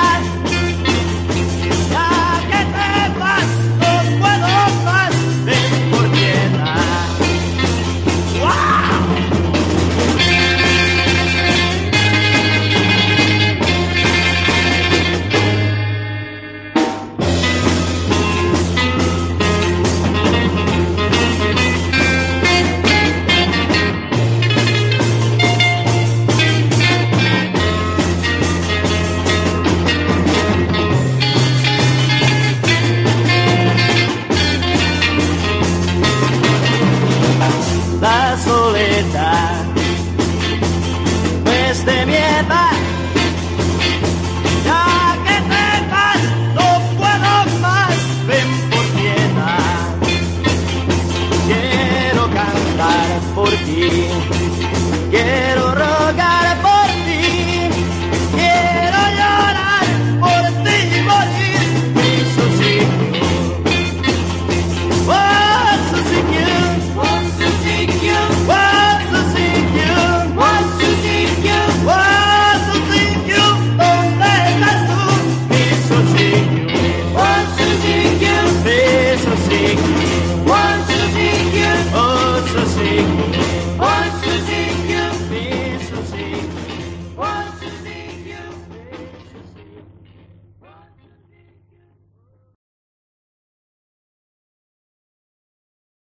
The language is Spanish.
Bye. soledad. Pues de mierda, ya que te vas, no puedo más, ven por piedad. Quiero cantar por ti, quiero rogar.